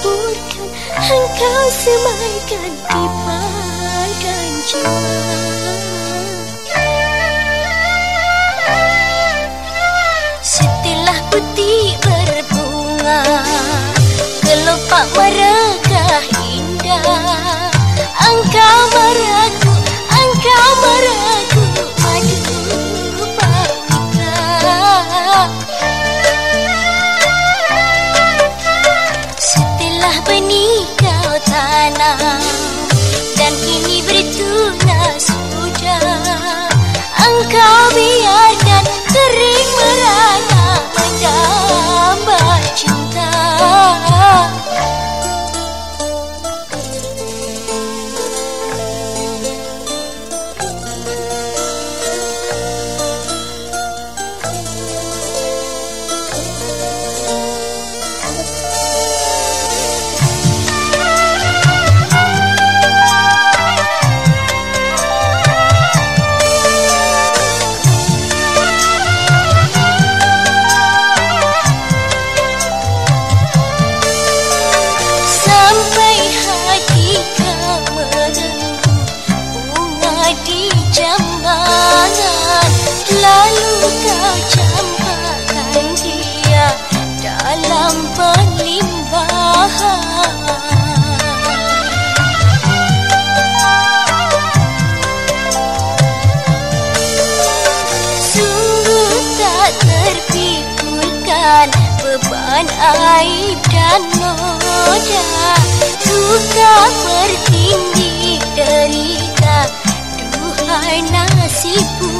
taburkan Engkau semaikan di pangkan jiwa ini kau tanam Dan kini bertunas sudah Engkau beban aib dan noda suka bertindih derita Duhai nasibku.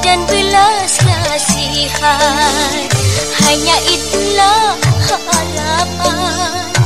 dan belas kasihan Hanya itulah harapan.